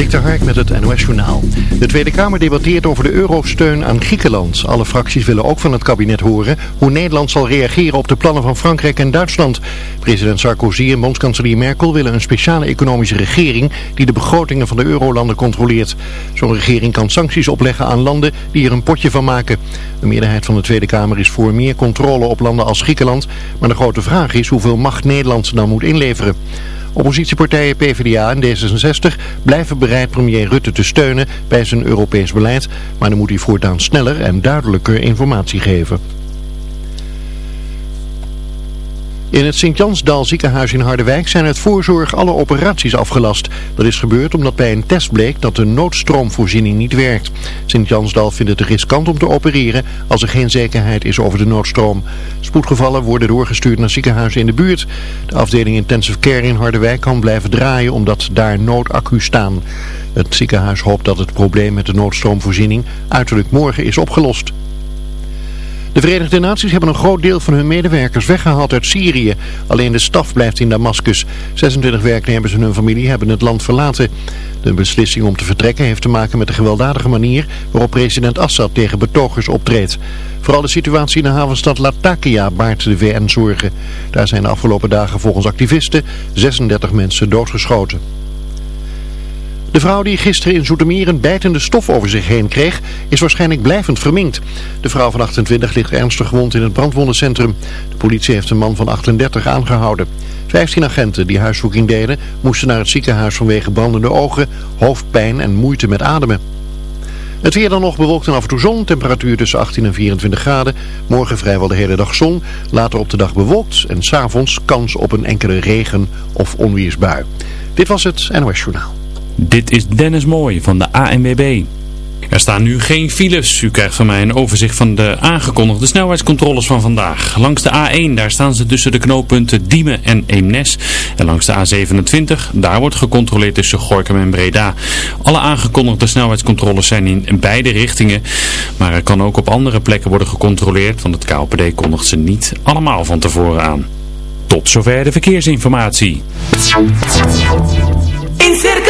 Dik met het NOS Journaal. De Tweede Kamer debatteert over de eurosteun aan Griekenland. Alle fracties willen ook van het kabinet horen hoe Nederland zal reageren op de plannen van Frankrijk en Duitsland. President Sarkozy en bondskanselier Merkel willen een speciale economische regering die de begrotingen van de eurolanden controleert. Zo'n regering kan sancties opleggen aan landen die er een potje van maken. De meerderheid van de Tweede Kamer is voor meer controle op landen als Griekenland. Maar de grote vraag is hoeveel macht Nederland dan moet inleveren. Oppositiepartijen PvdA en D66 blijven bereid premier Rutte te steunen bij zijn Europees beleid, maar dan moet hij voortaan sneller en duidelijker informatie geven. In het Sint-Jansdal ziekenhuis in Harderwijk zijn uit voorzorg alle operaties afgelast. Dat is gebeurd omdat bij een test bleek dat de noodstroomvoorziening niet werkt. Sint-Jansdal vindt het riskant om te opereren als er geen zekerheid is over de noodstroom. Spoedgevallen worden doorgestuurd naar ziekenhuizen in de buurt. De afdeling Intensive Care in Harderwijk kan blijven draaien omdat daar noodaccu's staan. Het ziekenhuis hoopt dat het probleem met de noodstroomvoorziening uiterlijk morgen is opgelost. De Verenigde Naties hebben een groot deel van hun medewerkers weggehaald uit Syrië. Alleen de staf blijft in Damascus. 26 werknemers en hun familie hebben het land verlaten. De beslissing om te vertrekken heeft te maken met de gewelddadige manier waarop president Assad tegen betogers optreedt. Vooral de situatie in de havenstad Latakia baart de VN zorgen. Daar zijn de afgelopen dagen volgens activisten 36 mensen doodgeschoten. De vrouw die gisteren in Zoetermeer een bijtende stof over zich heen kreeg, is waarschijnlijk blijvend verminkt. De vrouw van 28 ligt ernstig gewond in het brandwondencentrum. De politie heeft een man van 38 aangehouden. 15 agenten die huiszoeking deden, moesten naar het ziekenhuis vanwege brandende ogen, hoofdpijn en moeite met ademen. Het weer dan nog bewolkt en af en toe zon. Temperatuur tussen 18 en 24 graden. Morgen vrijwel de hele dag zon. Later op de dag bewolkt. En s'avonds kans op een enkele regen- of onweersbui. Dit was het NOS Journaal. Dit is Dennis Mooij van de ANWB. Er staan nu geen files. U krijgt van mij een overzicht van de aangekondigde snelheidscontroles van vandaag. Langs de A1, daar staan ze tussen de knooppunten Diemen en Eemnes. En langs de A27, daar wordt gecontroleerd tussen Gorkum en Breda. Alle aangekondigde snelheidscontroles zijn in beide richtingen. Maar er kan ook op andere plekken worden gecontroleerd, want het KLPD kondigt ze niet allemaal van tevoren aan. Tot zover de verkeersinformatie. In Zandvoort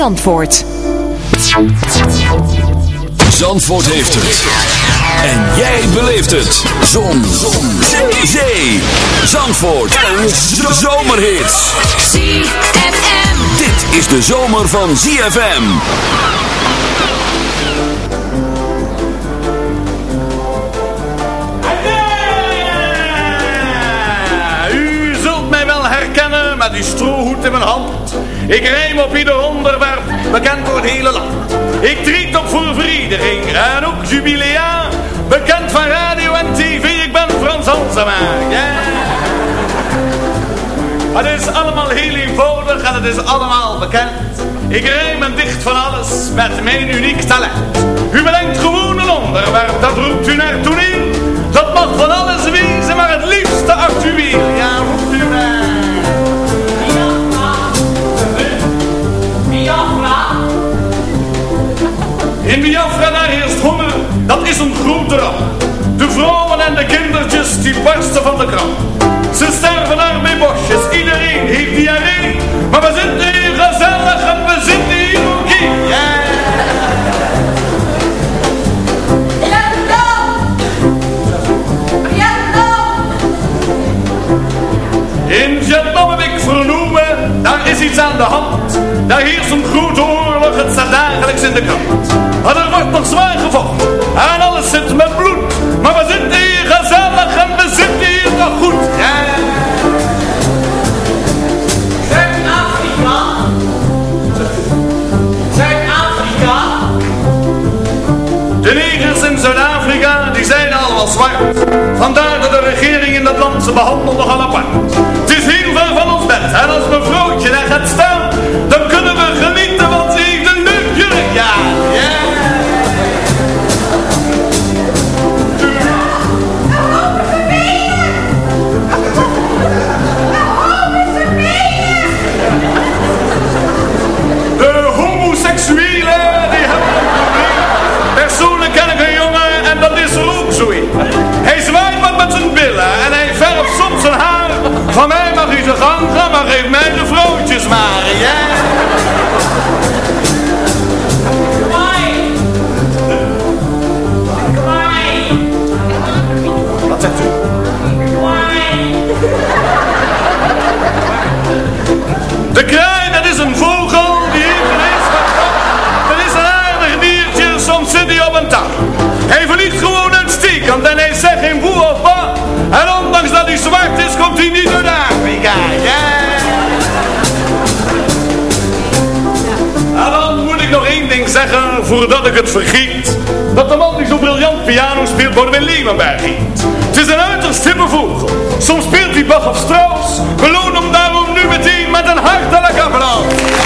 Zandvoort. Zandvoort heeft het. En jij beleeft het. Zon. Zon. Zee. Zee. Zandvoort. Een zomerhit. ZFM. Dit is de zomer van ZFM. U zult mij wel herkennen met die strohoed in mijn hand. Ik rijm op ieder onderwerp, bekend door het hele land. Ik treed op voor vereniging en ook jubilea. Bekend van radio en tv, ik ben Frans Halsema. Ja. Het is allemaal heel eenvoudig en het is allemaal bekend. Ik rijm en dicht van alles met mijn uniek talent. U bedenkt gewoon een onderwerp, dat roept u naar toneel. Dat mag van alles wezen, maar het liefste actueel. In Biafra daar heerst honger, dat is een grote ramp. De vrouwen en de kindertjes die barsten van de kramp. Ze sterven daar bij bosjes, iedereen heeft diarree. Maar we zitten hier gezellig en we zitten hier. Ja. In Vietnam heb ik vernomen, daar is iets aan de hand. Daar heerst een grote oorlog, het staat dagelijks in de krant. Maar er wordt nog zwaar gevochten en alles zit met bloed. Maar we zitten hier gezellig en we zitten hier nog goed. Ja. Zuid-Afrika. Zuid-Afrika. De negers in Zuid-Afrika, die zijn allemaal zwart. Vandaar dat de regering in dat land ze behandelt nogal apart. Het is heel ver van ons bed. En als mevrouwtje daar gaat staan, dan kunnen we Ja, ja. De homoseksuelen, die hebben een probleem. Persoonlijk ken ik een jongen en dat is er. Hij zwaait wat met zijn billen en hij verft soms zijn haar. Van mij mag u zijn gang gaan, maar geef mij de vrouwtjes maar, ja. Voordat ik het vergeet. Dat de man die zo briljant piano speelt, Bodewin Leeuwenberg heet. Het is een uiterst vogel. Soms speelt hij Bach of Strauss. Beloon hem daarom nu meteen met een hartelijk applaus.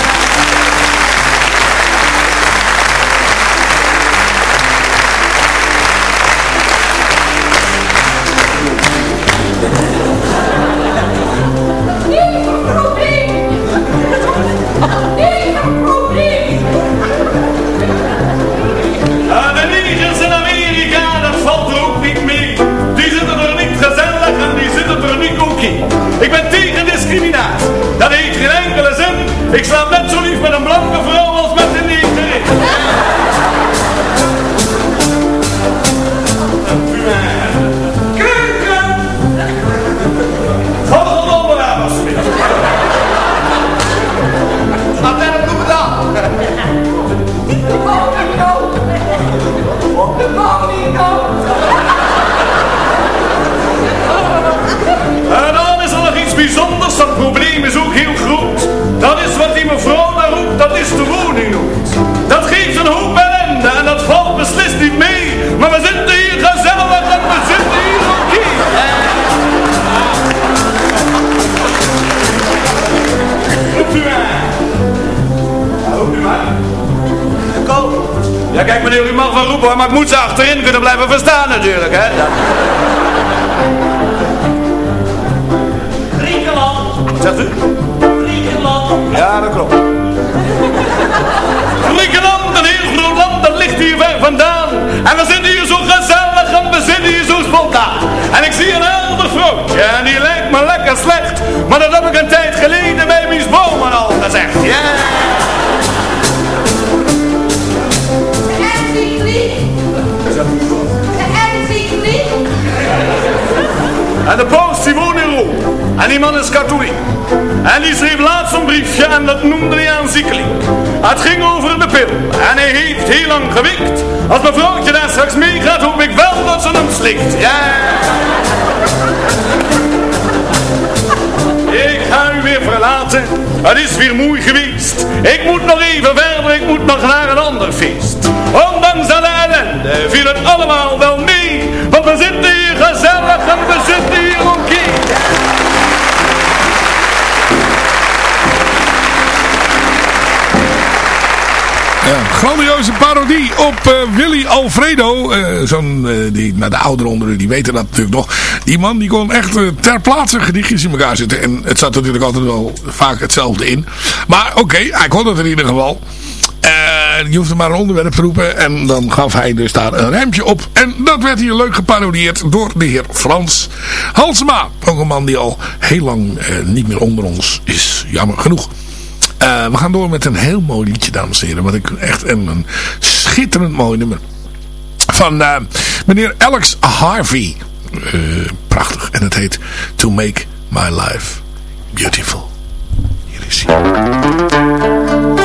En de paus die woont in Rome. En die man is katholiek. En die schreef laatst een briefje en dat noemde hij aanziekelijk. Het ging over de pil. En hij heeft heel lang gewikt. Als mevrouwtje daar straks meegaat, hoop ik wel dat ze hem slikt. Ja. Weer Het is weer mooi geweest. Ik moet nog even verder, ik moet nog naar een ander feest. Ondanks alle ellende viel het allemaal wel mee. Want we zitten hier gezellig en we zitten hier oké. Ja, grandioze parodie op eh, Willy Alfredo. Eh, Zo'n, eh, die, nou de ouderen onder u, die weten dat natuurlijk nog. Die man die kon echt ter plaatse gedichtjes in elkaar zetten. En het zat natuurlijk altijd wel vaak hetzelfde in. Maar oké, hij kon het in ieder geval. Je hoefde maar een onderwerp te roepen. En dan gaf hij dus daar een rijmpje op. En dat werd hier leuk geparodieerd door de heer Frans Halsema. Ook een man die al heel lang niet meer onder ons is. Jammer genoeg. Eh, we gaan door met een heel mooi liedje, dames en heren. Wat ik echt een, schitterend mooi nummer. Van eh, meneer Alex Harvey. Eh, prachtig. En het heet To Make My Life Beautiful. Hier is hij.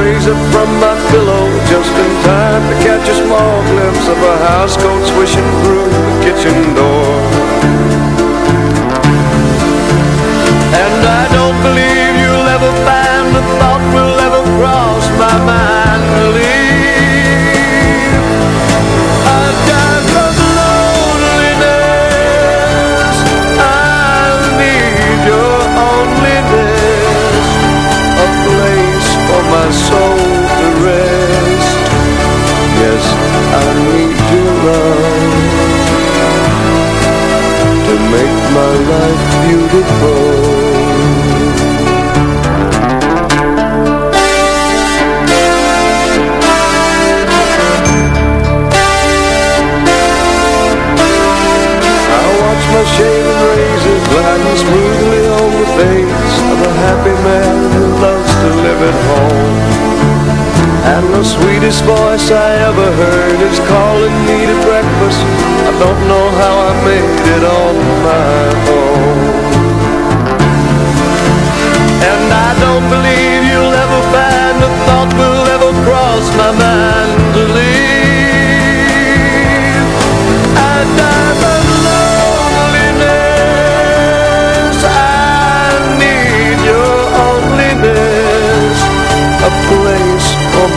Up from my pillow just in time to catch a small glimpse of a housecoat swishing through the kitchen door. And I don't believe you'll ever find a thought will ever cross my mind to love to make my life beautiful. I watch my razor gliding smoothly on the face of a happy man who loves to live at home. And the sweetest voice I ever heard is calling me to breakfast. I don't know how I made it on my own. And I don't believe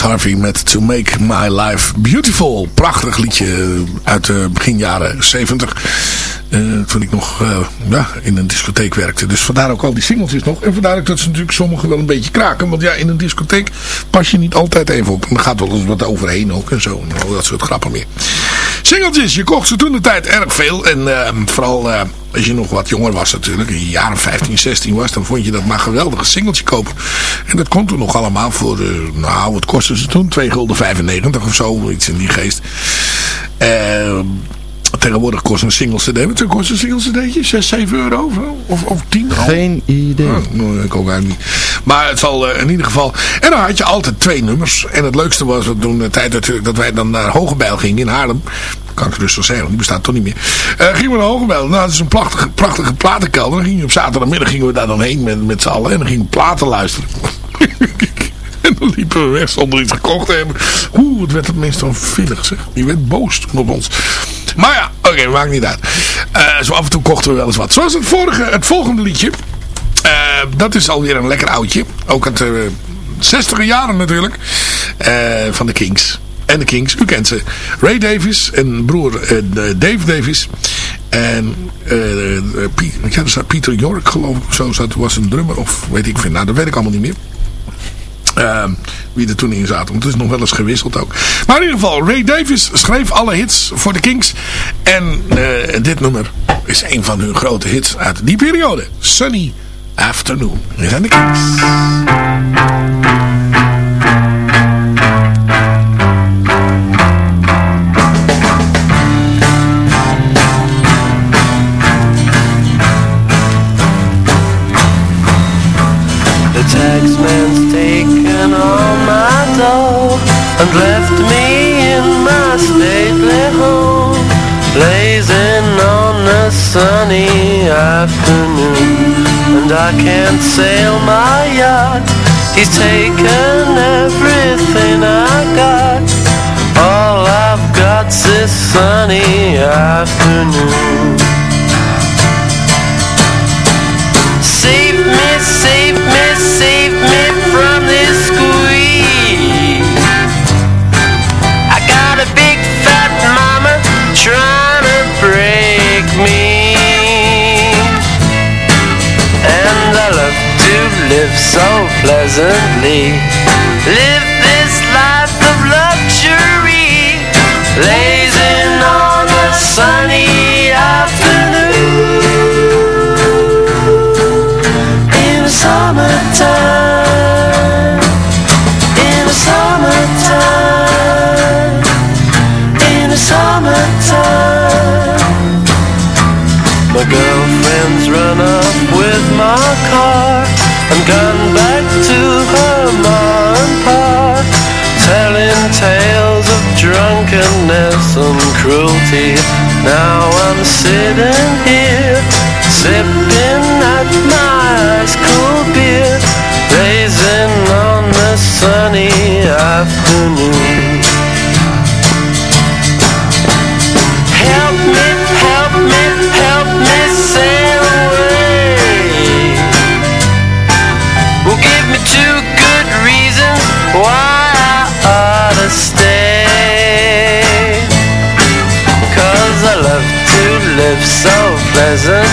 Harvey met To Make My Life Beautiful. Prachtig liedje uit de begin jaren 70. Eh, toen ik nog eh, ja, in een discotheek werkte. Dus vandaar ook al die singeltjes nog. En vandaar ook dat ze natuurlijk sommigen wel een beetje kraken. Want ja, in een discotheek pas je niet altijd even op. En er gaat wel eens wat overheen ook en zo. En dat soort grappen meer. Singeltjes, je kocht ze toen de tijd erg veel. En eh, vooral eh, als je nog wat jonger was natuurlijk. In de jaren 15, 16 was. Dan vond je dat maar geweldige singeltje kopen. En dat kon toen nog allemaal voor, eh, nou wat kostte ze toen? 2 gulden 95 of zo. Iets in die geest. Eh... Tegenwoordig kost een single cd. Wat kost een single cd'tje? 6, 7 euro of, of, of 10 euro? Geen idee. Oh, nou, ik ook eigenlijk niet. Maar het zal eh, in ieder geval... En dan had je altijd twee nummers. En het leukste was dat toen de tijd natuurlijk dat wij dan naar Hogebijl gingen in Haarlem. Kan ik wel zeggen, die bestaat toch niet meer. Uh, gingen we naar Hogebijl. Nou, dat is een prachtige, prachtige platenkelder. Dan gingen we op zaterdagmiddag gingen we daar dan heen met, met z'n allen. En dan gingen we platen luisteren. dan liepen we weg zonder iets gekocht te hebben. Oeh, het werd het meestal villig zeg. Die werd boos op ons. Maar ja, oké, maakt niet uit. Eh, zo af en toe kochten we wel eens wat. Zoals het, vorige, het volgende liedje. Eh, dat is alweer een lekker oudje. Ook uit de 60 jaren natuurlijk. eh, van de Kings. En de Kings, u kent ze. Ray Davis en broer eh, Dave Davis. En staat Peter York geloof ik. Zo zat, was een drummer of weet ik veel. Nou, dat weet ik allemaal niet meer. Ehm, wie er toen in zaten. Want het is nog wel eens gewisseld ook. Maar in ieder geval, Ray Davis schreef alle hits voor de Kings. En dit nummer is een van hun grote hits uit die periode. Sunny Afternoon. Hier zijn de. The taxman's taken all my dough and left me in my stately home, blazing on a sunny afternoon. And I can't sail my yacht. He's taken everything I got. All I've got's this sunny afternoon. Save me, save me, save me from this squeeze. I got a big fat mama trying to break me. Live so pleasantly. Live this life and gone back to her mom and pa, telling tales of drunkenness and cruelty. Now I'm sitting here, sipping at my ice cold beer, blazing on the sunny afternoon. pleasant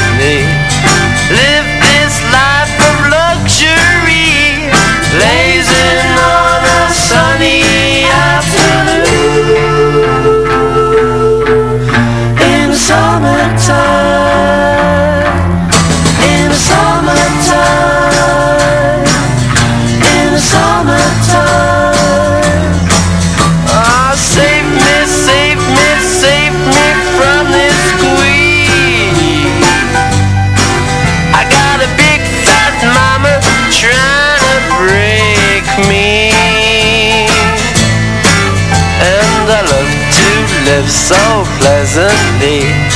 so pleasantly.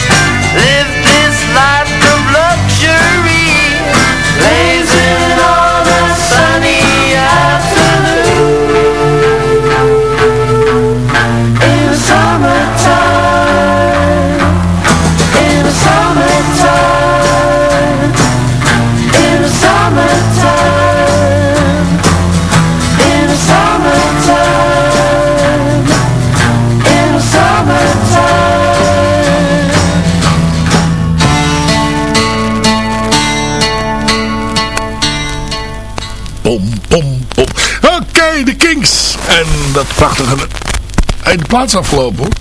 Prachtige... Hey, de plaats afgelopen hoor.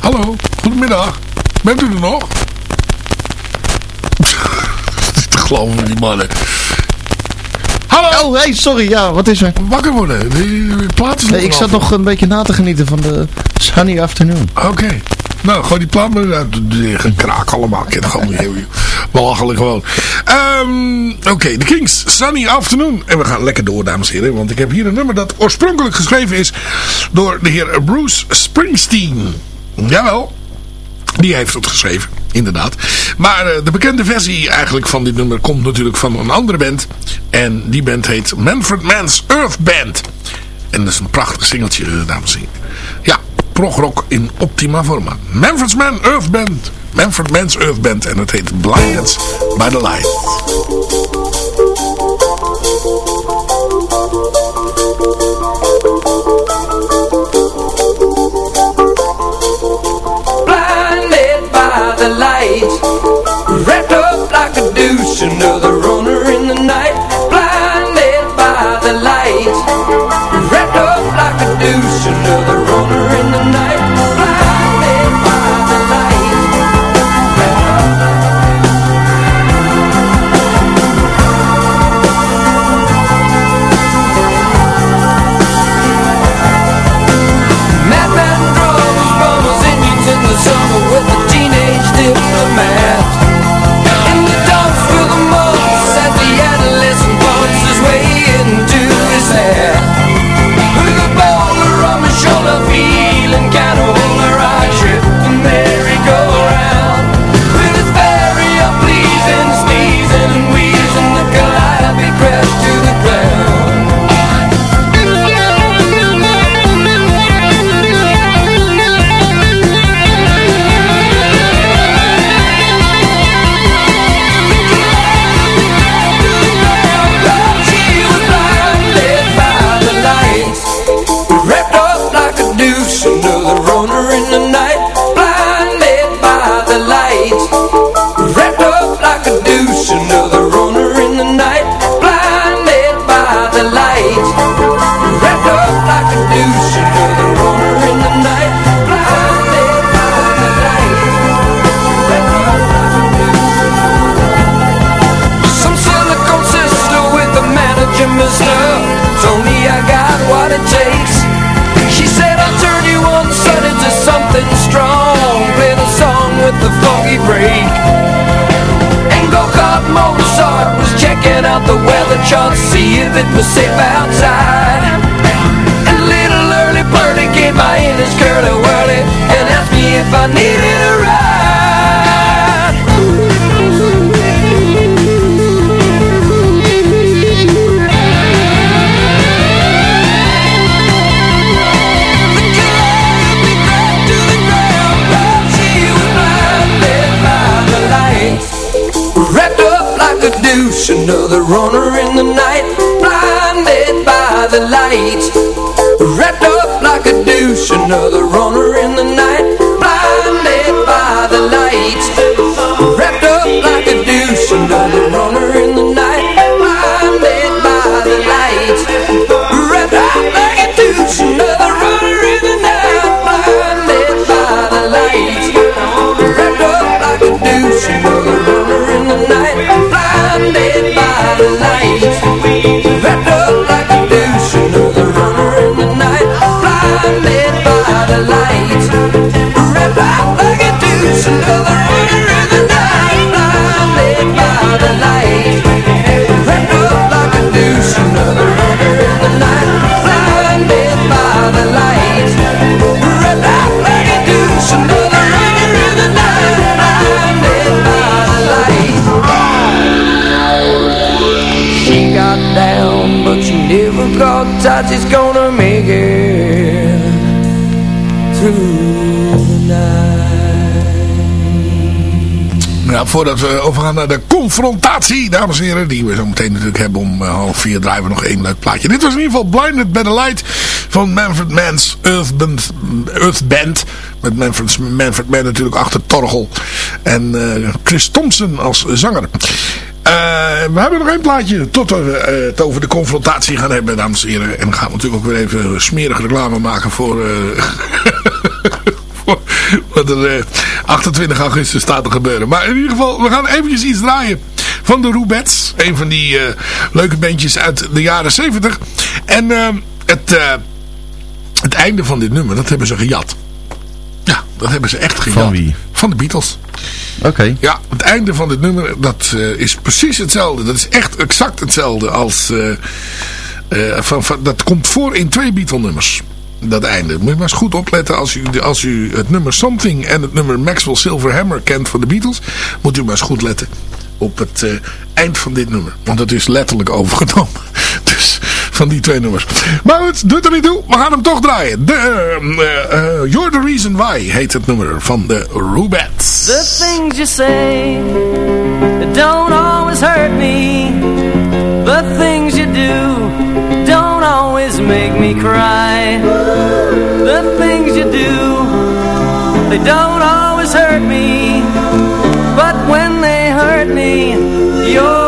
Hallo, goedemiddag. Bent u er nog? Te geloven die mannen. Hallo! Oh, hey, sorry. Ja, wat is er? Wakker worden. Die, die plaat is Nee, ik zat nog een beetje na te genieten van de sunny afternoon. Oké. Nou, gooi die plaat maar uit. Gekraak allemaal. Ik het gewoon. Belachelijk gewoon. Ehm, Oké, de Kings. Sunny Afternoon. En we gaan lekker door, dames en heren. Want ik heb hier een nummer dat oorspronkelijk geschreven is door de heer Bruce Springsteen. Jawel. Die heeft het geschreven, inderdaad. Maar eh, de bekende versie eigenlijk van dit nummer komt natuurlijk van een andere band. En die band heet Manfred Mann's Earth Band. En dat is een prachtig singeltje, dames en heren. Ja, progrock in optima forma. Manfred's Man Earth Band. Manfred Mann's Earth Band. En het heet Blinded by the Light. blinded by the light Wrapped up like a douche Another runner in the night Blinded by the light Wrapped up like a douche Another douche Another runner in the night Blinded by the lights Wrapped up like a douche Another runner touch She's gonna make Through the night Ja, voordat we overgaan naar de confrontatie, dames en heren, die we zo meteen natuurlijk hebben om eh, half vier, draaien we nog één leuk plaatje. Dit was in ieder geval Blinded by the Light van Manfred Mann's Earth Band. Earth Band met Manfred, Manfred Mann natuurlijk achter Torgel en eh, Chris Thompson als zanger. Eh, we hebben nog één plaatje tot we eh, het over de confrontatie gaan hebben, dames en heren. En gaan we natuurlijk ook weer even smerig reclame maken voor... eh, wat er eh, 28 augustus staat te gebeuren. Maar in ieder geval, we gaan eventjes iets draaien van de Roubets. Een van die leuke bandjes uit de jaren 70. En het, het einde van dit nummer, dat hebben ze gejat. Dat hebben ze echt gejat. Van wie? Van de Beatles. Oké. Ja, het einde van dit nummer, dat eh, is precies hetzelfde. Dat is echt exact hetzelfde als... eh, eh, van, van, dat komt voor in twee Beatle nummers. Dat einde. Moet je maar eens goed opletten als u, als u het nummer Something en het nummer Maxwell Silver Hammer kent van de Beatles. Moet u maar eens goed letten. Op het eh, eind van dit nummer. Want het is letterlijk overgenomen. Dus van die twee nummers. Maar goed, doet er niet toe. We gaan hem toch draaien. De, eh, eh, You're the Reason Why heet het nummer van de Rubettes. The things you say don't always hurt me. The things you do don't always make me cry. The things you do, they don't always hurt me. Me, you're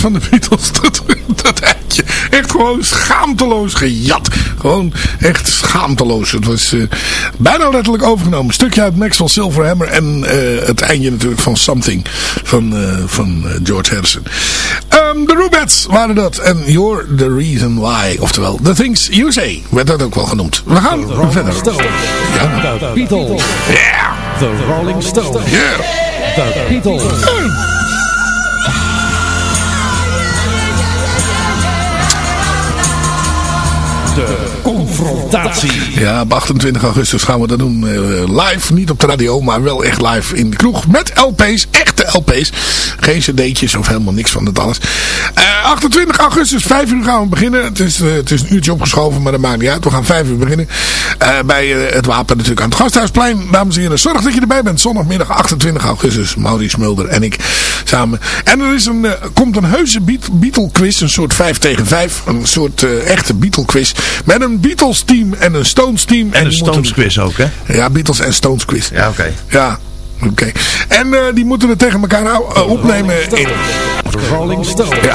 van de Beatles. Dat, dat eitje. Echt gewoon schaamteloos gejat. Gewoon echt schaamteloos. Het was eh, bijna letterlijk overgenomen. Een stukje uit Maxwell Silverhammer. En eh, het eindje natuurlijk van Something. Van, eh, van George Harrison. Ehm, de Rubettes waren dat. En You're the Reason Why. Oftewel, The Things You Say. Werd dat ook wel genoemd. We gaan verder. Ja. The Beatles. Yeah. The Rolling Stones. Yeah. The Beatles. De confrontatie. Ja, op 28 augustus gaan we dat doen. eh, live, niet op de radio, maar wel echt live in de kroeg. Met LP's, echte LP's. Geen cd'tjes of helemaal niks van dat alles. Eh, 28 augustus, 5 uur gaan we beginnen. Het is, eh, het is een uurtje opgeschoven, maar dat maakt niet uit. We gaan 5 uur beginnen. Eh, bij eh, het Wapen natuurlijk aan het Gasthuisplein. Dames en heren, zorg dat je erbij bent. Zondagmiddag 28 augustus. Maurice Mulder en ik samen. En er is een, eh, komt een heuse Beat- Beatle quiz. Een soort 5 tegen 5. Een soort eh, echte Beatle quiz. Met een Beatles team en een Stones team. En een Stones quiz ook, hè? Ja, Beatles en Stones quiz. Ja, oké. Ja, oké. En eh, die moeten het tegen elkaar eh, opnemen in... Rolling Stones. Ja,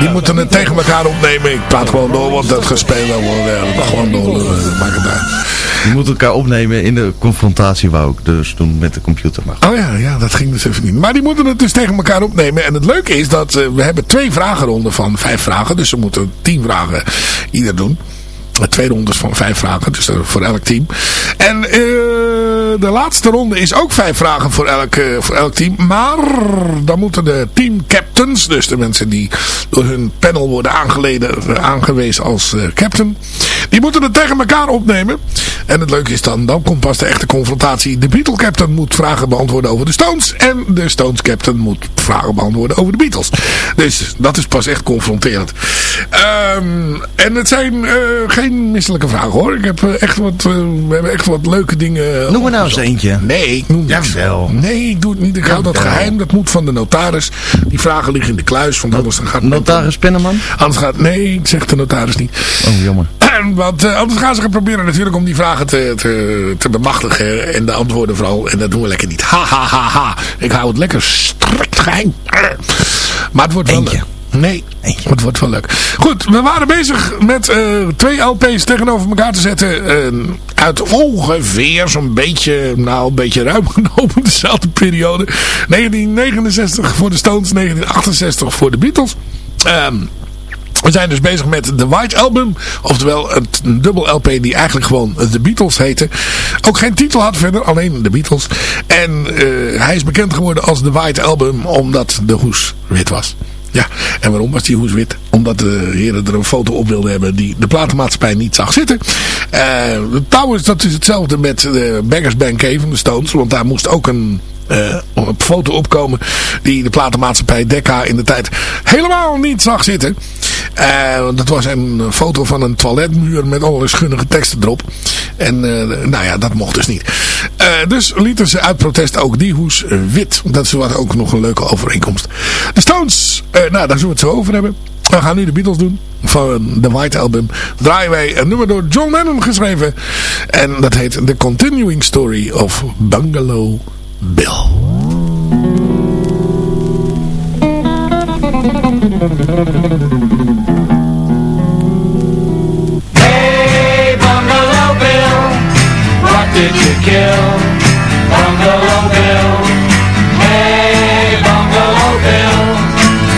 die moeten het tegen elkaar opnemen. Ik praat gewoon door, want dat gespeeld wordt eh, gewoon door. eh, maak het uit. Die moeten elkaar opnemen in de confrontatie wou ik dus doen met de computer. Maar Oh ja, ja, dat ging dus even niet. Maar die moeten het dus tegen elkaar opnemen. En het leuke is dat eh, we hebben twee vragenronden van vijf vragen. Dus ze moeten tien vragen ieder doen. Twee rondes van vijf vragen, dus voor elk team. En eh, de laatste ronde is ook vijf vragen voor elk, eh, voor elk team. Maar dan moeten de team captains, dus de mensen die door hun panel worden aangeleden, eh, aangewezen als eh, captain. Die moeten het tegen elkaar opnemen. En het leuke is dan, dan komt pas de echte confrontatie. De Beatle Captain moet vragen beantwoorden over de Stones. En de Stones Captain moet vragen beantwoorden over de Beatles. Dus dat is pas echt confronterend. Ehm, en het zijn eh, geen misselijke vragen hoor. Ik heb eh, echt wat, eh, we hebben echt wat leuke dingen. Noem er nou eens eentje. Nee, ik noem niks. Jawel. Nee, ik doe het niet. Ik hou dat geheim. Dat moet van de notaris. Die vragen liggen in de kluis. Want anders dan gaat Notaris Penneman? Anders gaat... Nee, ik zeg de notaris niet. Oh, jammer. Want eh, anders gaan ze gaan proberen natuurlijk om die vragen te, te, te bemachtigen. En de antwoorden vooral. En dat doen we lekker niet. Ha, ha, ha, ha. Ik hou het lekker strikt geheim. Maar het wordt wel leuk. Nee, het wordt wel leuk. Goed, we waren bezig met eh, twee LP's tegenover elkaar te zetten. eh, uit ongeveer zo'n beetje, nou een beetje ruim genomen, dezelfde periode. 1969 voor de Stones, 1968 voor de Beatles. Ehm we zijn dus bezig met The White Album. Oftewel het, dubbel LP die eigenlijk gewoon The Beatles heette. Ook geen titel had verder, alleen The Beatles. En eh, hij is bekend geworden als The White Album omdat de hoes wit was. Ja, en waarom was die hoes wit? Omdat de heren er een foto op wilden hebben die de platenmaatschappij niet zag zitten. Eh trouwens, dat is hetzelfde met de Beggars Bank van de Stones. Want daar moest ook een eh, een foto opkomen die de platenmaatschappij Decca in de tijd helemaal niet zag zitten. Eh, dat was een foto van een toiletmuur met allerlei schunnige teksten erop. En eh, nou ja, dat mocht dus niet. Dus lieten ze uit protest ook die hoes wit. Dat wat ook nog een leuke overeenkomst. De Stones, nou daar zullen we het zo over hebben. We gaan nu de Beatles doen. Van de White Album draaien wij een nummer door John Lennon geschreven. En dat heet The Continuing Story of Bungalow Bill. Hey, Bungalow Bill, what did you kill? Bungalow Bill. Hey, Bungalow Bill,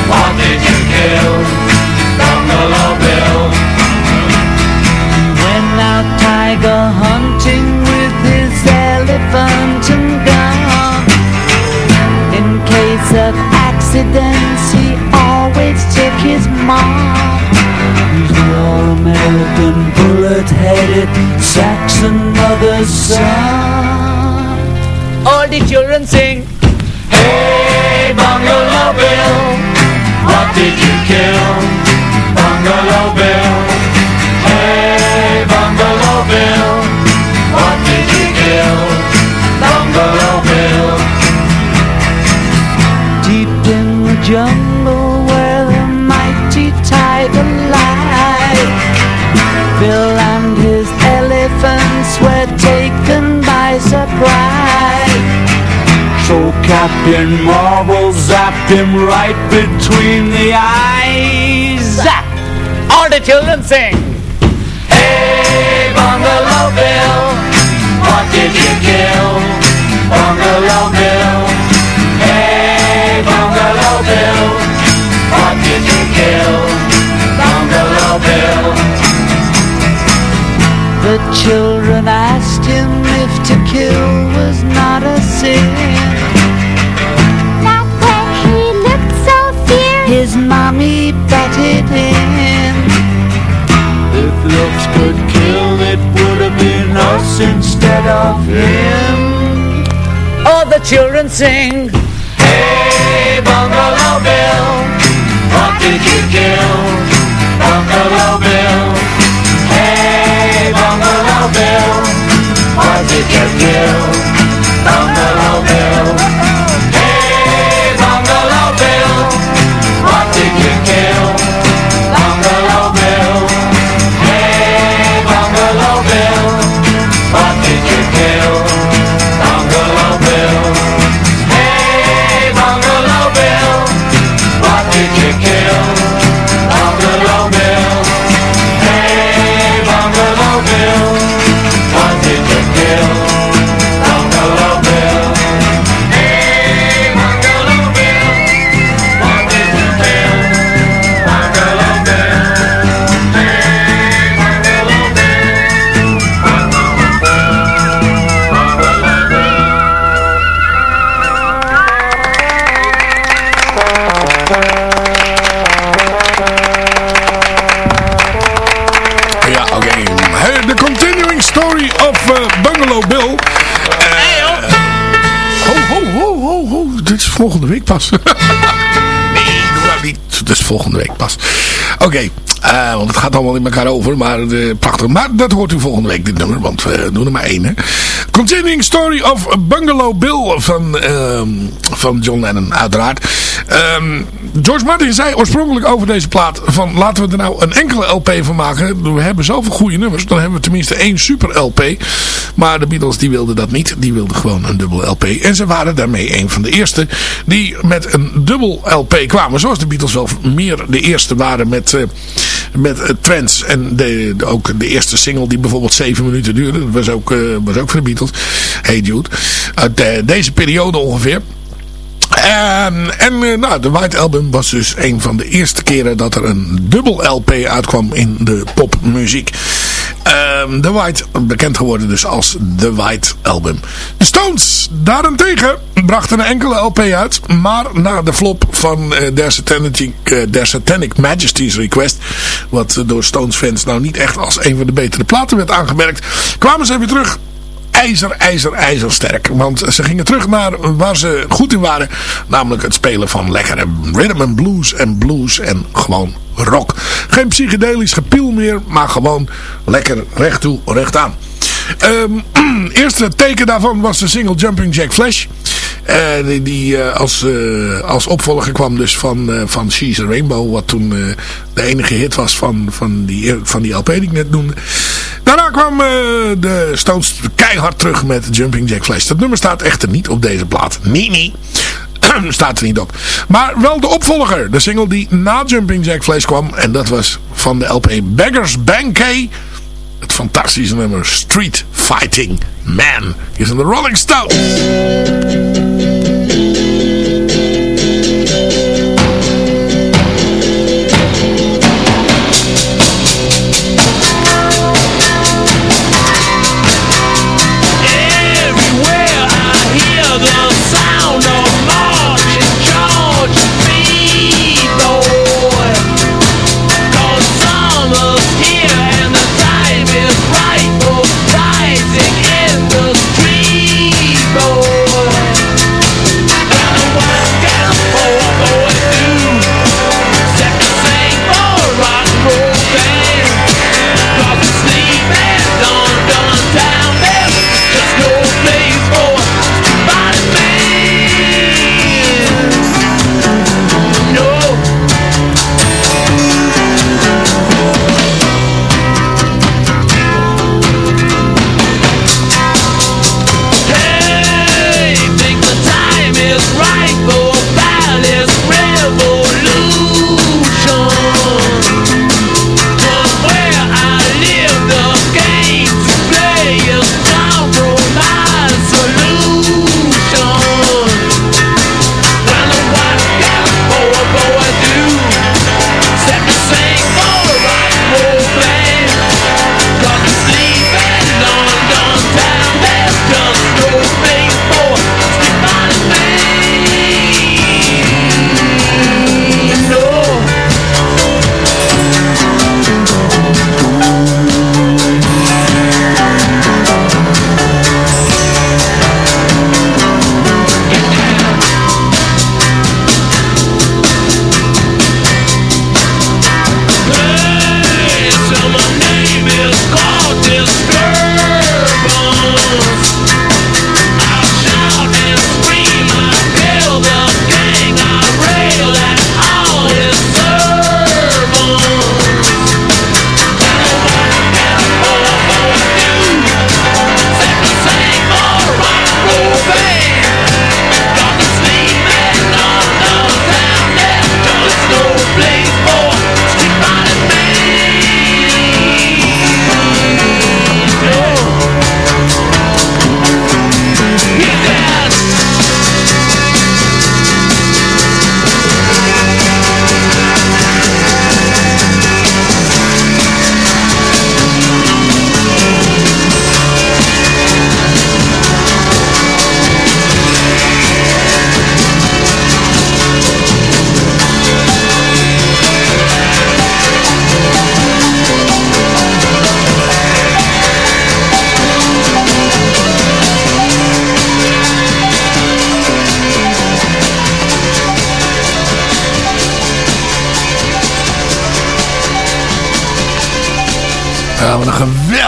what did you kill? Case of accidents, he always took his mom. He's the all-American bullet-headed Saxon mother's son. All the children sing. Hey, Bungalow Bill, what did you kill? Bungalow Bill. Hey, Bungalow Bill, surprise So Captain Marvel zapped him right between the eyes All the children sing Hey, Bungalow Bill, what did you kill? Bungalow Bill. Hey, Bungalow Bill, what did you kill? Bungalow Bill. The children asked him if to kill was not a sin. Not when he looked so fierce. His mommy betted in. If looks could kill, it would have been us instead of him. All the children sing. Hey, Bungalow Bill, what did you kill? Bungalow Bill. Hey, Bungalow What did you kill? Bungalow Bill. Hey, Oké. eh, want het gaat allemaal in elkaar over. Maar eh, prachtig. Maar dat hoort u volgende week, dit nummer. Want we doen er maar één. Hè. Continuing Story of Bungalow Bill van, ehm, van John Lennon, uiteraard. Ehm, George Martin zei oorspronkelijk over deze plaat van laten we er nou een enkele LP van maken. We hebben zoveel goede nummers. Dan hebben we tenminste één super LP. Maar de Beatles die wilden dat niet. Die wilden gewoon een dubbel LP. En ze waren daarmee een van de eerste die met een dubbel LP kwamen. Zoals de Beatles wel meer de eerste waren met... eh, met eh, Trends. En de, ook de eerste single die bijvoorbeeld 7 minuten duurde. Dat was ook, eh, was ook van de Beatles. Hey Jude. Uit deze periode ongeveer. En eh, nou, de White Album was dus een van de eerste keren dat er een dubbel LP uitkwam in de popmuziek. Ehm The White, bekend geworden dus als The White Album. De Stones daarentegen brachten een enkele LP uit. Maar na de flop van eh, Their, Satanic, eh, Satanic Majesty's Request. Wat door Stones fans nou niet echt als een van de betere platen werd aangemerkt. Kwamen ze weer terug ijzer, ijzer, ijzersterk. Want ze gingen terug naar waar ze goed in waren. Namelijk het spelen van lekkere rhythm and blues en blues en gewoon rock. Geen psychedelisch gepiel meer, maar gewoon lekker recht toe, recht aan. Ehm, eerste teken daarvan was de single Jumping Jack Flash. Eh, die eh, als, eh, als opvolger kwam dus van, van She's a Rainbow. Wat toen de enige hit was van, van, die, van die LP die ik net noemde. Daarna kwam de Stones keihard terug met Jumping Jack Flash. Dat nummer staat echter niet op deze plaat. Nee, nee. staat er niet op. Maar wel de opvolger. De single die na Jumping Jack Flash kwam. En dat was van de LP Beggars Banquet. Het fantastische nummer Street Fighting Man. Hier zijn de Rolling Stones.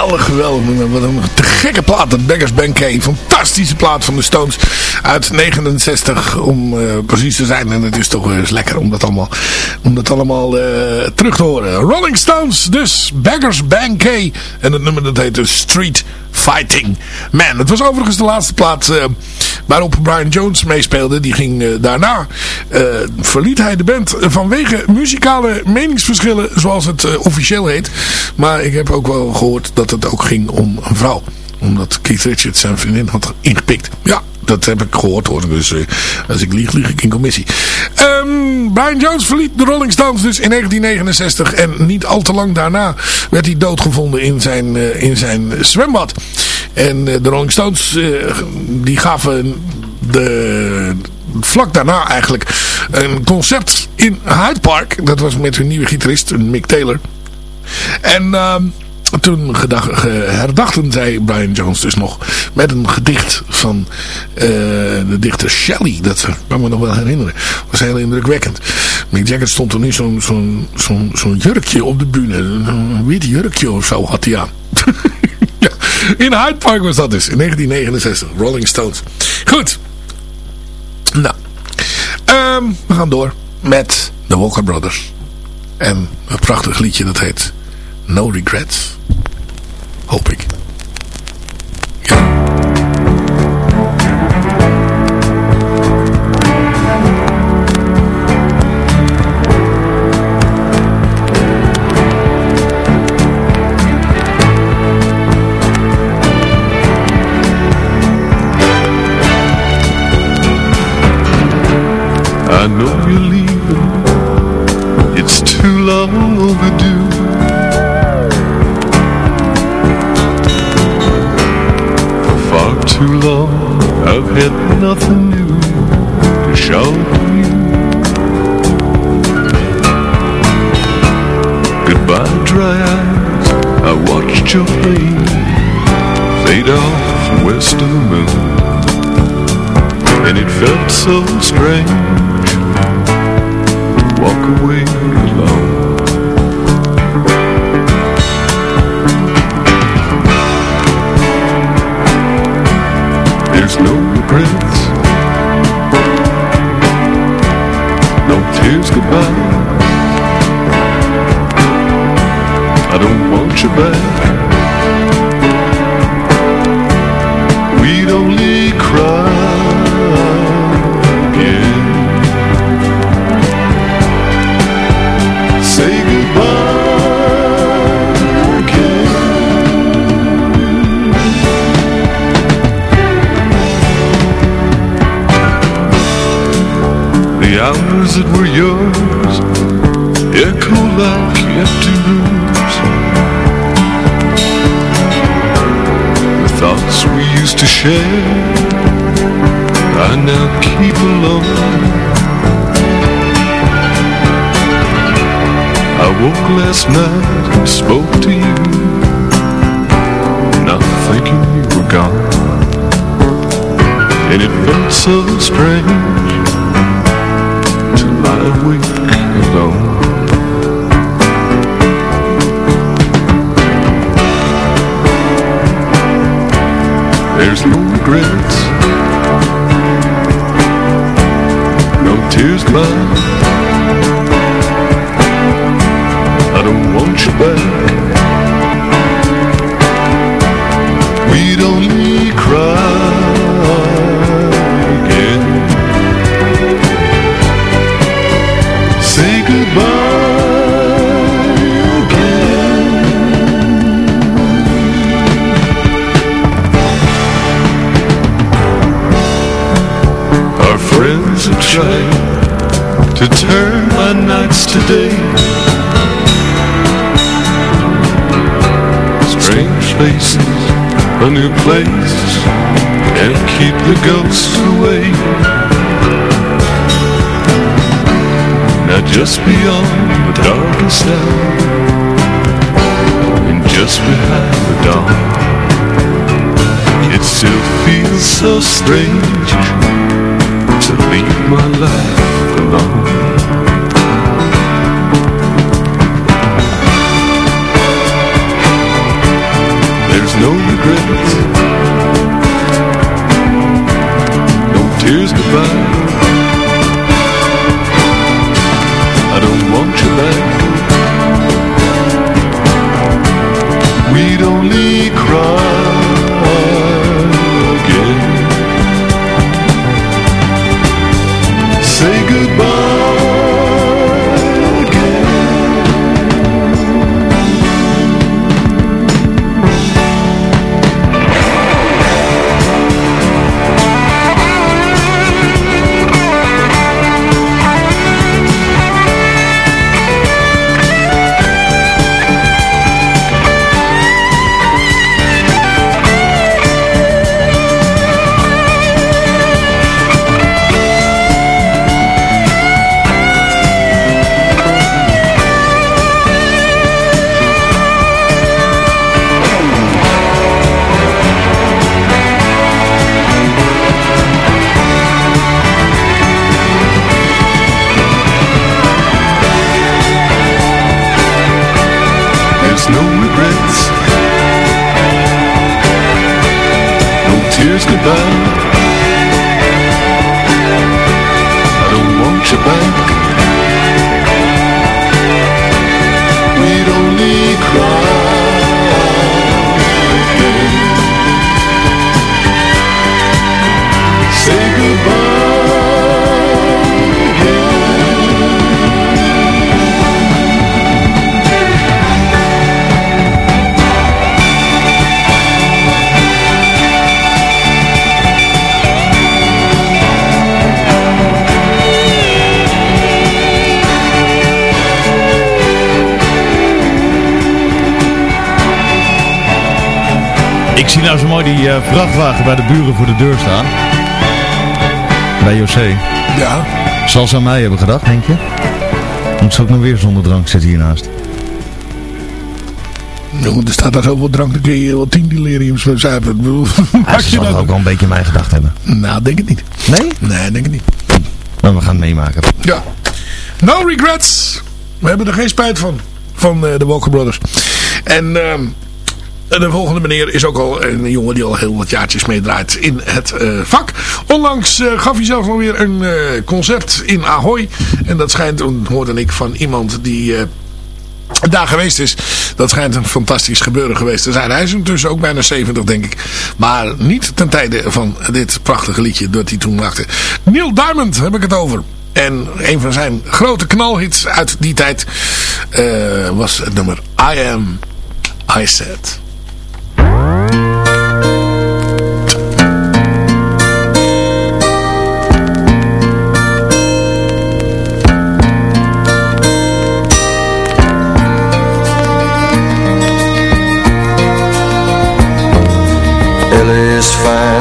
Geweldig, geweldig, wat een te gekke plaat. Dat Beggars Bank fantastische plaat van de Stones uit 69 om uh, precies te zijn. En het is toch eens lekker om dat allemaal, om dat allemaal uh, terug te horen. Rolling Stones, dus Beggars Bank En het nummer dat heet Street Fighting Man. Het was overigens de laatste plaat uh, waarop Brian Jones meespeelde. Die ging daarna, verliet hij de band vanwege muzikale meningsverschillen zoals het officieel heet. Maar ik heb ook wel gehoord dat het ook ging om een vrouw omdat Keith Richards zijn vriendin had ingepikt. Ja, dat heb ik gehoord hoor. Dus als ik lieg, lieg ik in commissie. Um, Brian Jones verliet de Rolling Stones dus in 1969. En niet al te lang daarna werd hij doodgevonden in zijn, in zijn zwembad. En uh, de Rolling Stones die gaven de vlak daarna eigenlijk een concert in Hyde Park. Dat was met hun nieuwe gitarist, Mick Taylor. En uh, toen gedacht, herdachten zij Brian Jones dus nog met een gedicht van uh, de dichter Shelley. Dat kan me nog wel herinneren. Was heel indrukwekkend. Mick Jagger stond toen zo'n zo'n zo'n jurkje op de bühne. Een wit jurkje of zo had hij aan. in Hyde Park was dat dus. In 1969. Rolling Stones. Goed. Nou. Um, we gaan door met de Walker Brothers. En een prachtig liedje dat heet No Regrets. Hoop ik. Nothing new To show you. Goodbye dry eyes. I watched your plane Fade off west of the moon. And it felt so strange alone I woke last night and spoke to you. Not thinking you were gone. And it felt so strange To lie awake alone. There's no regrets No tears cry I don't want you back. We'd only cry again. Say goodbye again. Our friends are trying to turn my nights to day. Strange faces, a new place Can't keep the ghosts away. Now just beyond the darkest hour And just behind the dawn It still feels so strange To leave my life alone no regrets, no tears goodbye. Nou eh, vrachtwagen bij de buren voor de deur staan. Bij José. Ja. Zal ze aan mij hebben gedacht, denk je? Moet ze ook nog weer zonder drank zitten hiernaast. Nou, er staat daar zoveel drank, dan kun je wel tien deliriums van zuipen. Ja, ze zal dat? ook wel een beetje aan mij gedacht hebben. Nou, denk ik niet. Nee? Nee, denk ik niet. Maar we gaan het meemaken. Ja. No regrets. We hebben er geen spijt van. Van eh, de Walker Brothers. En ehm, de volgende meneer is ook al een jongen die al heel wat jaartjes meedraait in het eh, vak. Onlangs eh, gaf hij zelf nog weer een eh, concert in Ahoy. En dat schijnt, hoorde ik van iemand die... daar geweest is. Dat schijnt een fantastisch gebeuren geweest te zijn. Hij is intussen ook bijna 70 denk ik. Maar niet ten tijde van dit prachtige liedje dat hij toen maakte. Neil Diamond heb ik het over. En een van zijn grote knalhits uit die tijd was het nummer I Am, I Said.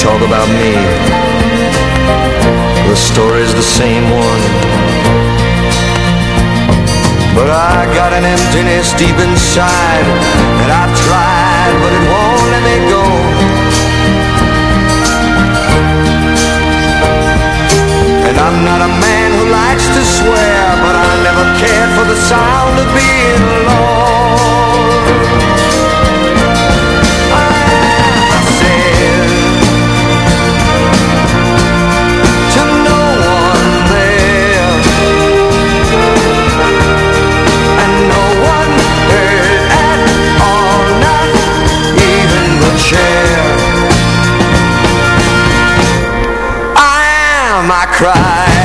talk about me, the story's the same one. But I got an emptiness deep inside, and I've tried, but it won't let me go. And I'm not a man who likes to swear, but I never cared for the sound am, I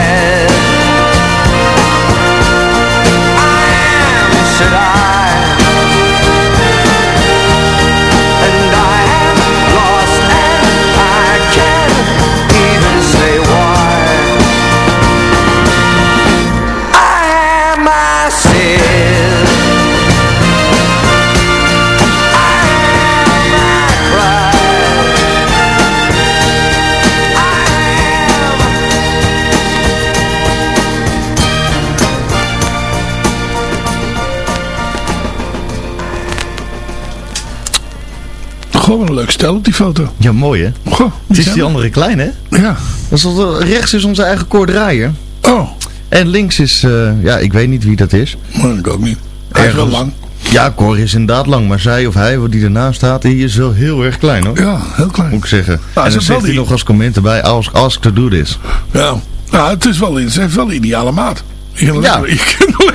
leuk stel op die foto. Ja, mooi hè? Goh, Het is die andere klein hè? Ja. Dat is al- rechts is onze eigen koordraaier. Oh. En links is, eh, ja, ik weet niet wie dat is. Maar ik ook niet. Hij is wel lang. Ja, Cor is inderdaad lang, maar zij of hij, wat die ernaast staat, die is wel heel erg klein hoor. Ja, heel klein. Moet ik zeggen. Nou, en ze dan zegt hij nog als comment erbij, ask, ask to do this. Ja. Nou, het is wel, het wel een ideale maat. Kan Ja. je kan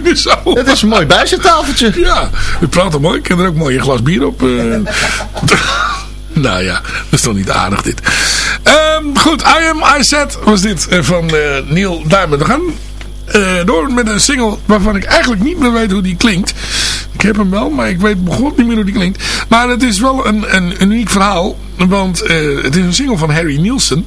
zo. Het is een mooi bijzettafeltje. Ja, het praat er mooi. Ik kan er ook mooi een glas bier op. eh. nou ja, dat is toch niet aardig dit. Ehm, goed, I Am I Said was dit eh, van eh, Neil Diamond. We gaan door met een single waarvan ik eigenlijk niet meer weet hoe die klinkt. Ik heb hem wel, maar ik weet begon niet meer hoe die klinkt. Maar het is wel een, een, een uniek verhaal. Want het is een single van Harry Nielsen.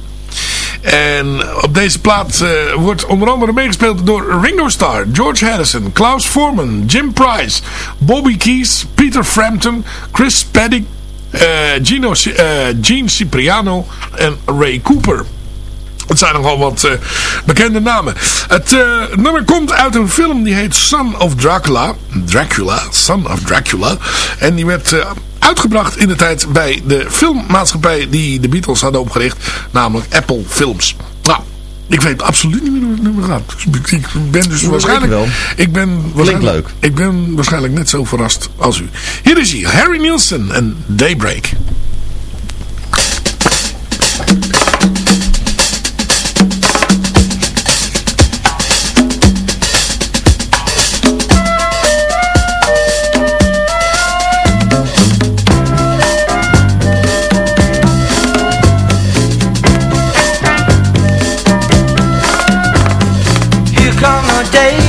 En op deze plaat eh, wordt onder andere meegespeeld door Ringo Starr, George Harrison, Klaus Voorman, Jim Price, Bobby Keys, Peter Frampton, Chris Paddick, eh, Gino, eh, Gene Cipriano en Ray Cooper. Het zijn nogal wat eh, bekende namen. Het eh, nummer komt uit een film die heet Son of Dracula. Dracula, Son of Dracula. En die werd eh, uitgebracht in de tijd bij de filmmaatschappij die de Beatles hadden opgericht. Namelijk Apple Films. Nou, ik weet absoluut niet meer hoe het nummer gaat. Ik- Ik ben dus waarschijnlijk... ik wel. Ik ben waarschijnlijk, leuk. Ik ben waarschijnlijk net zo verrast als u. Hier is hij, Harry Nielsen en Daybreak. day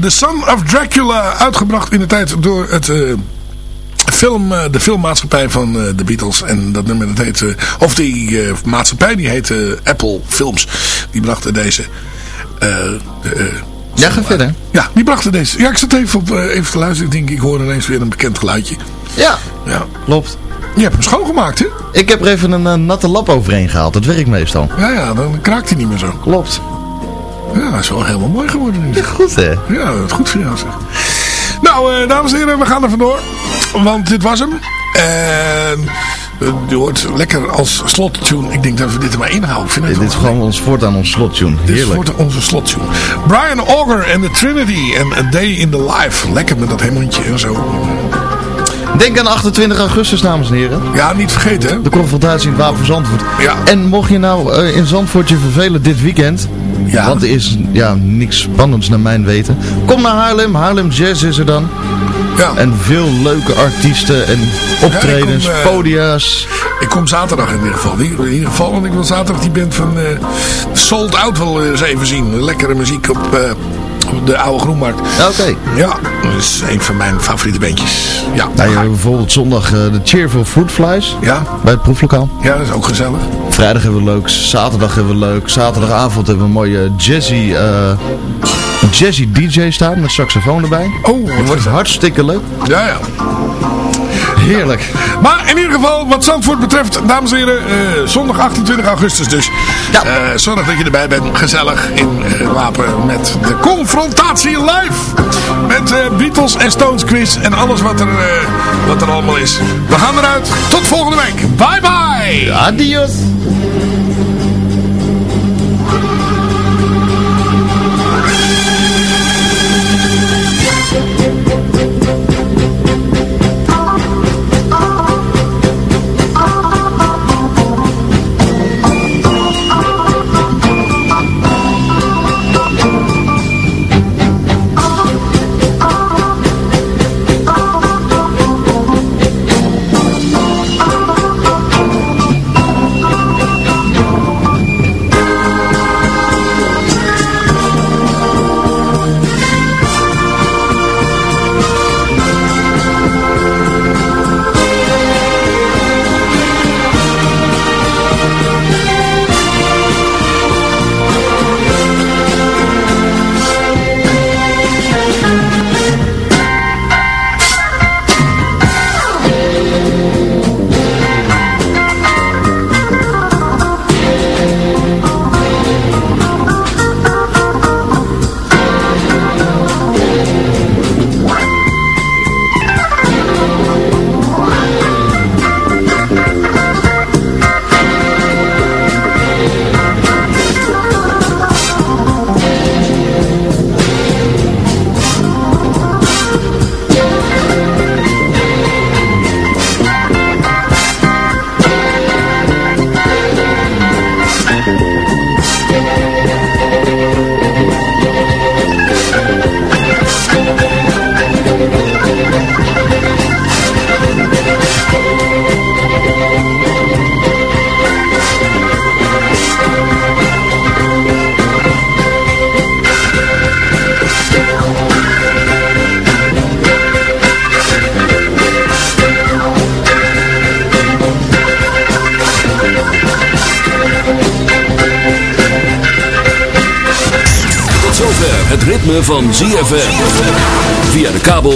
The Son of Dracula. Uitgebracht in de tijd door het... eh, Film, eh, de filmmaatschappij van eh, de Beatles. En dat nummer dat heet... of die maatschappij die heet eh, Apple Films. Die brachten deze... de, Ja, ga verder. ja, die brachten deze. Ja, ik zat even, op, even te luisteren. Ik denk, ik hoor ineens weer een bekend geluidje. Ja, Ja. klopt. Je hebt hem schoongemaakt, hè? Ik heb er even een natte lap overheen gehaald. Dat werkt meestal. Ja, ja, dan kraakt hij niet meer zo. Klopt. Ja, dat is wel helemaal mooi geworden zeg. Goed hè? Ja, dat is goed voor jou zeg. Nou, eh, dames en heren, we gaan er vandoor. Want dit was hem. En eh, je hoort lekker als slottune. Ik denk dat we dit er maar inhouden. Vind Dit is gewoon ons voortaan ons slottune. Dit is Heerlijk. onze slottune. Brian Auger en de Trinity en A Day in the Life. Lekker met dat hemmeltje en zo. Denk aan 28 augustus, dames en heren. Ja, niet vergeten hè. De confrontatie in het Wapen van Zandvoort. Ja. En mocht je nou eh, in Zandvoort je vervelen dit weekend... Ja. Want er is ja, niks spannends naar mijn weten. Kom naar Haarlem. Haarlem Jazz is er dan. Ja. En veel leuke artiesten en optredens, Ja, ik kom, eh, podia's. Ik kom zaterdag in ieder geval. In ieder geval, want ik wil zaterdag die band van eh, Sold Out wel eens even zien. Lekkere muziek op, eh, op de oude Groenmarkt. Oké. Ja, dat is een van mijn favoriete bandjes. Ja, Nou, je hebt bijvoorbeeld zondag eh, de Cheerful Fruit Flies ja, bij het proeflokaal. ja, dat is ook gezellig. Vrijdag hebben we leuk, zaterdag hebben we leuk. Zaterdagavond hebben we een mooie jazzy, eh, jazzy DJ staan met saxofoon erbij. Oh, wat Dat wordt hartstikke leuk. Ja, ja. Heerlijk. Maar in ieder geval, wat Zandvoort betreft, dames en heren, eh, zondag 28 augustus dus. Ja. Eh, zorg dat je erbij bent, gezellig in eh, Wapen met de confrontatie live. Met Beatles en Stones quiz en alles wat er, wat er allemaal is. We gaan eruit. Tot volgende week. Bye bye. Adios.